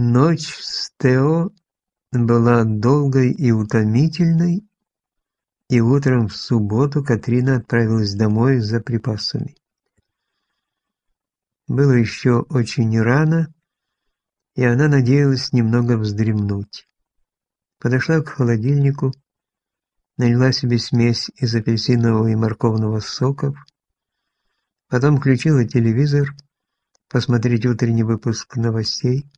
Ночь с Тео была долгой и утомительной, и утром в субботу Катрина отправилась домой за припасами. Было еще очень рано, и она надеялась немного вздремнуть. Подошла к холодильнику, налила себе смесь из апельсинового и морковного соков, потом включила телевизор, посмотреть утренний выпуск новостей.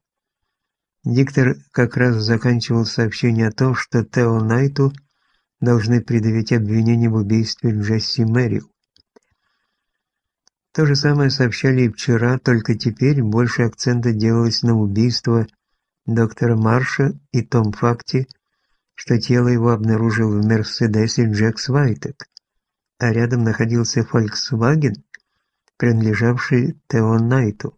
Диктор как раз заканчивал сообщение о том, что Тео Найту должны предъявить обвинение в убийстве Джесси Мэрил. То же самое сообщали и вчера, только теперь больше акцента делалось на убийство доктора Марша и том факте, что тело его обнаружил в Мерседесе Джек Свайтек, а рядом находился Volkswagen, принадлежавший Тео Найту.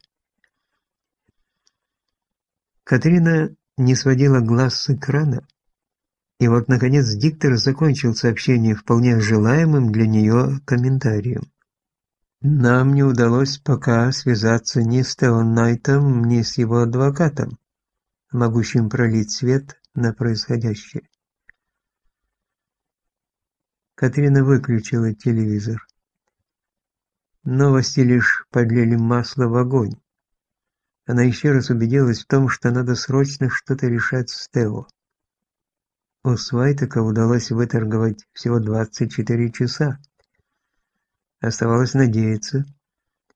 Катрина не сводила глаз с экрана, и вот, наконец, диктор закончил сообщение вполне желаемым для нее комментарием. Нам не удалось пока связаться ни с Теон Найтом, ни с его адвокатом, могущим пролить свет на происходящее. Катрина выключила телевизор. Новости лишь подлили масло в огонь. Она еще раз убедилась в том, что надо срочно что-то решать с Тео. У Свайтека удалось выторговать всего 24 часа. Оставалось надеяться,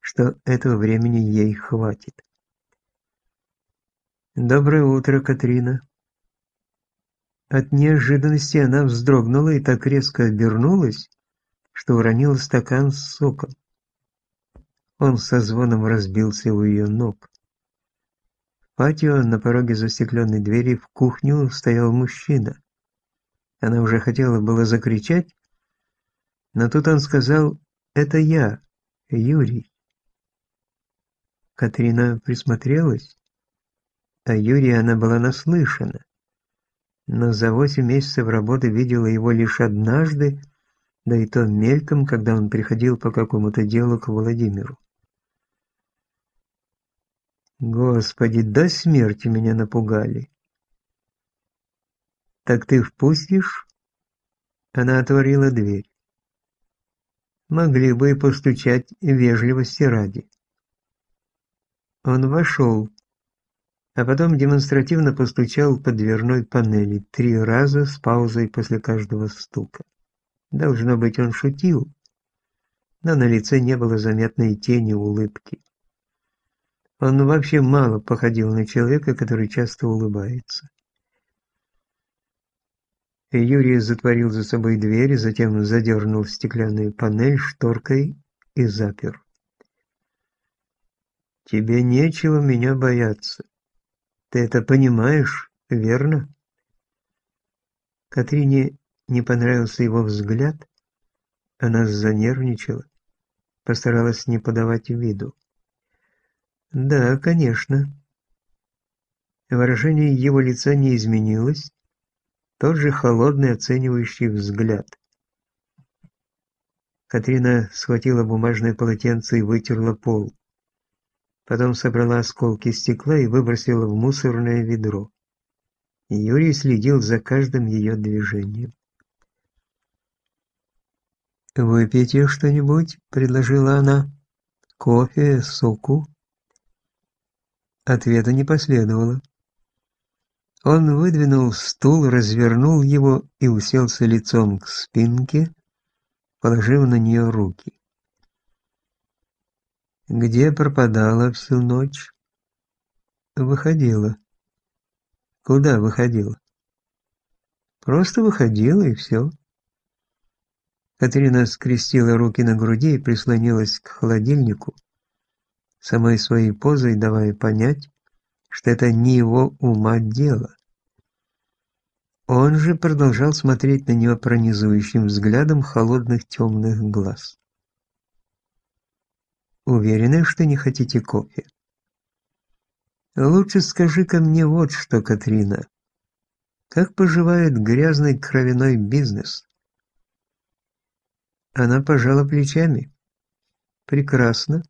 что этого времени ей хватит. «Доброе утро, Катрина!» От неожиданности она вздрогнула и так резко обернулась, что уронила стакан с соком. Он со звоном разбился у ее ног. Патио на пороге застекленной двери в кухню стоял мужчина. Она уже хотела было закричать, но тут он сказал это я, Юрий. Катрина присмотрелась. а Юрия она была наслышана. Но за восемь месяцев работы видела его лишь однажды, да и то мельком, когда он приходил по какому-то делу к Владимиру. Господи, до смерти меня напугали. Так ты впустишь? Она отворила дверь могли бы и постучать вежливости ради. Он вошел, а потом демонстративно постучал по дверной панели три раза с паузой после каждого стука. Должно быть, он шутил, но на лице не было заметной тени улыбки. Он вообще мало походил на человека, который часто улыбается. Юрий затворил за собой дверь, затем задернул стеклянную панель шторкой и запер. «Тебе нечего меня бояться. Ты это понимаешь, верно?» Катрине не понравился его взгляд. Она занервничала, постаралась не подавать виду. «Да, конечно». Выражение его лица не изменилось, тот же холодный оценивающий взгляд. Катрина схватила бумажное полотенце и вытерла пол. Потом собрала осколки стекла и выбросила в мусорное ведро. Юрий следил за каждым ее движением. «Выпейте что-нибудь», — предложила она. «Кофе, соку?» Ответа не последовало. Он выдвинул стул, развернул его и уселся лицом к спинке, положив на нее руки. Где пропадала всю ночь? Выходила. Куда выходила? Просто выходила и все. Катрина скрестила руки на груди и прислонилась к холодильнику, самой своей позой давая понять, что это не его ума дело. Он же продолжал смотреть на нее пронизывающим взглядом холодных темных глаз. «Уверены, что не хотите кофе?» «Лучше скажи-ка мне вот что, Катрина. Как поживает грязный кровяной бизнес?» Она пожала плечами. «Прекрасно.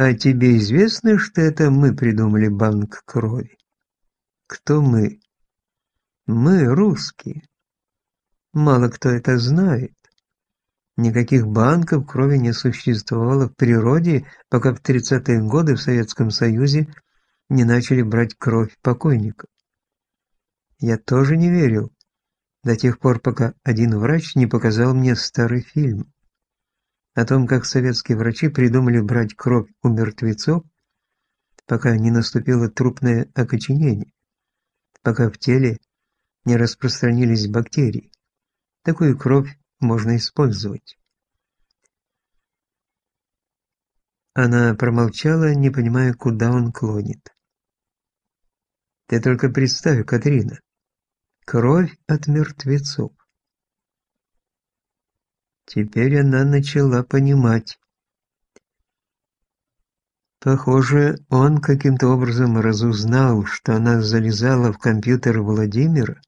А тебе известно, что это мы придумали банк крови? Кто мы? Мы русские. Мало кто это знает. Никаких банков крови не существовало в природе, пока в 30-е годы в Советском Союзе не начали брать кровь покойников. Я тоже не верил, до тех пор, пока один врач не показал мне старый фильм о том, как советские врачи придумали брать кровь у мертвецов, пока не наступило трупное окоченение, пока в теле не распространились бактерии. Такую кровь можно использовать. Она промолчала, не понимая, куда он клонит. Ты только представь, Катрина. Кровь от мертвецов. Теперь она начала понимать. Похоже, он каким-то образом разузнал, что она залезала в компьютер Владимира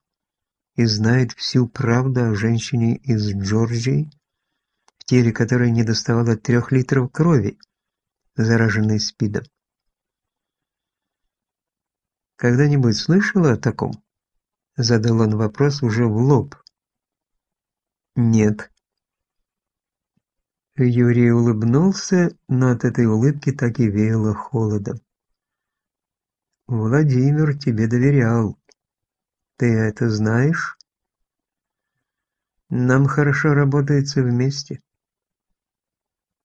и знает всю правду о женщине из Джорджии, в теле которой не доставало трех литров крови, зараженной СПИДом. Когда-нибудь слышала о таком? Задал он вопрос уже в лоб. Нет. Юрий улыбнулся, но от этой улыбки так и веяло холодом. Владимир тебе доверял. Ты это знаешь? Нам хорошо работается вместе.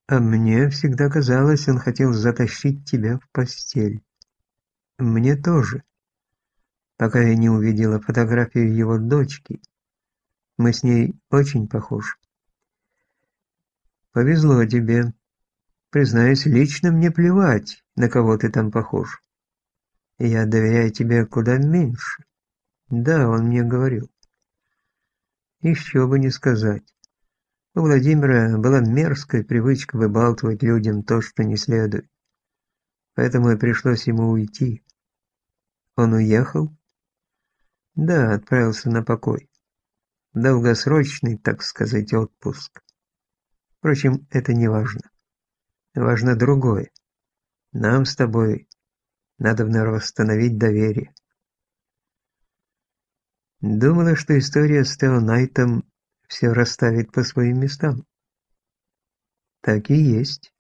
А мне всегда казалось, он хотел затащить тебя в постель. Мне тоже. Пока я не увидела фотографию его дочки. Мы с ней очень похожи. Повезло тебе. Признаюсь, лично мне плевать, на кого ты там похож. Я доверяю тебе куда меньше. Да, он мне говорил. Еще бы не сказать. У Владимира была мерзкая привычка выбалтывать людям то, что не следует. Поэтому и пришлось ему уйти. Он уехал? Да, отправился на покой. Долгосрочный, так сказать, отпуск. Впрочем, это не важно. Важно другое. Нам с тобой надо восстановить доверие. Думала, что история с Тео Найтом все расставит по своим местам. Так и есть.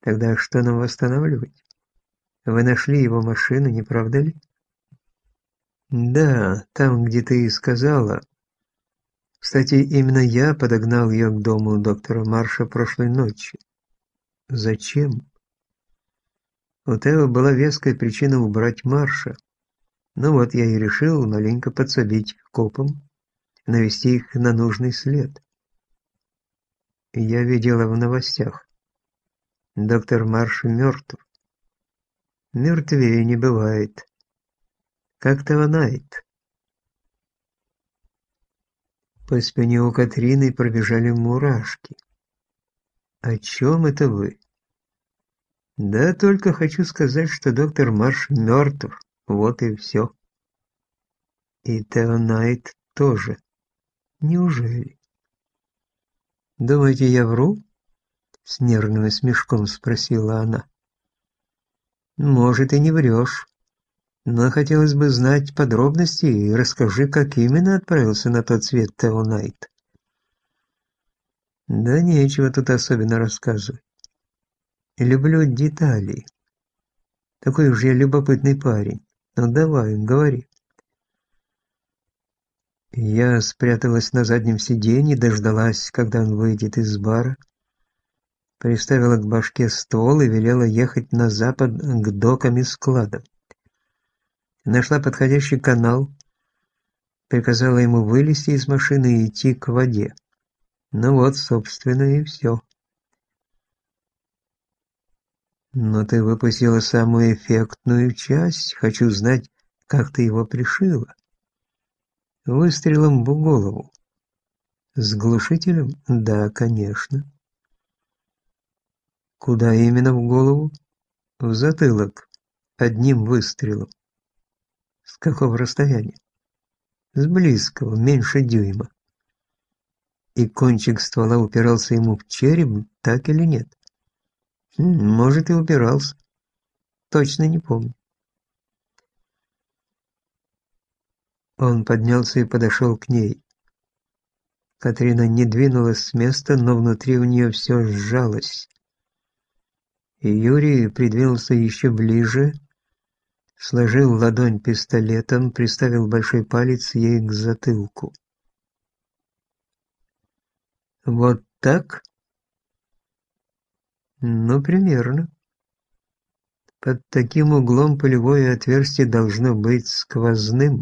Тогда что нам восстанавливать? Вы нашли его машину, не правда ли? Да, там, где ты и сказала. Кстати, именно я подогнал ее к дому доктора Марша прошлой ночью. Зачем? У Тео была веская причина убрать Марша. Ну вот я и решил маленько подсобить копам, навести их на нужный след. Я видела в новостях. Доктор Марш мертв. Мертвее не бывает. Как-то Найт. По спине у Катрины пробежали мурашки. «О чем это вы?» «Да только хочу сказать, что доктор Марш мертв, вот и все». «И Теонайт тоже. Неужели?» «Думаете, я вру?» С нервным смешком спросила она. «Может, и не врешь. Но хотелось бы знать подробности и расскажи, как именно отправился на тот свет Тео Найт. Да нечего тут особенно рассказывать. Люблю детали. Такой уж я любопытный парень. Ну давай, говори. Я спряталась на заднем сиденье, дождалась, когда он выйдет из бара, приставила к башке стол и велела ехать на запад к докам и складам. Нашла подходящий канал, приказала ему вылезти из машины и идти к воде. Ну вот, собственно, и все. Но ты выпустила самую эффектную часть. Хочу знать, как ты его пришила. Выстрелом в голову. С глушителем? Да, конечно. Куда именно в голову? В затылок. Одним выстрелом. С какого расстояния? С близкого, меньше дюйма. И кончик ствола упирался ему в череп, так или нет? Может, и упирался. Точно не помню. Он поднялся и подошел к ней. Катрина не двинулась с места, но внутри у нее все сжалось. И Юрий придвинулся еще ближе, сложил ладонь пистолетом, приставил большой палец ей к затылку. «Вот так?» «Ну, примерно. Под таким углом полевое отверстие должно быть сквозным».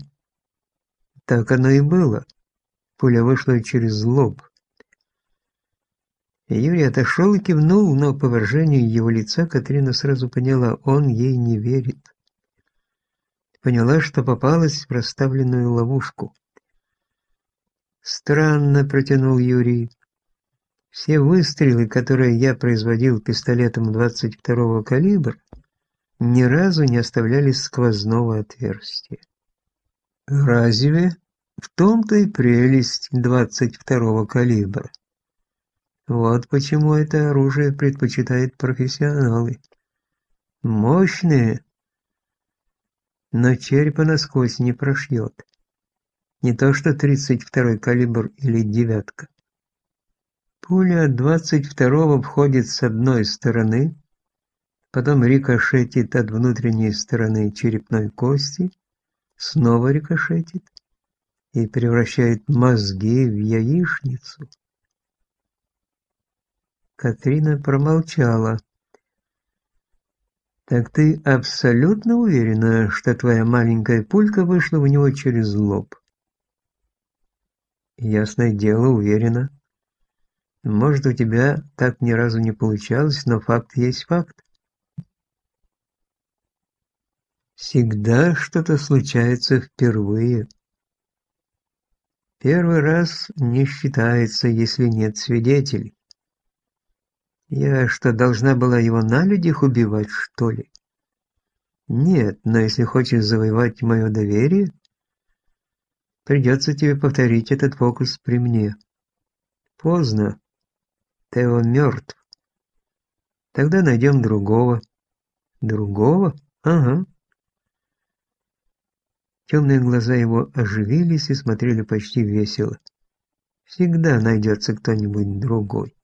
Так оно и было. Пуля вышла через лоб. Юрий отошел и кивнул, но по выражению его лица Катрина сразу поняла, он ей не верит. Поняла, что попалась в расставленную ловушку. «Странно», — протянул Юрий. «Все выстрелы, которые я производил пистолетом 22-го калибра, ни разу не оставляли сквозного отверстия». Разве? В том-то и прелесть 22-го калибра. Вот почему это оружие предпочитают профессионалы. Мощные, но черепа насквозь не прошьет. Не то что 32-й калибр или девятка. Пуля 22-го входит с одной стороны, потом рикошетит от внутренней стороны черепной кости, снова рикошетит и превращает мозги в яичницу. Катрина промолчала. «Так ты абсолютно уверена, что твоя маленькая пулька вышла в него через лоб?» «Ясное дело, уверена. Может, у тебя так ни разу не получалось, но факт есть факт. Всегда что-то случается впервые. Первый раз не считается, если нет свидетелей. Я что, должна была его на людях убивать, что ли? Нет, но если хочешь завоевать мое доверие, придется тебе повторить этот фокус при мне. Поздно. Тео мертв. Тогда найдем другого. Другого? Ага. Темные глаза его оживились и смотрели почти весело. Всегда найдется кто-нибудь другой.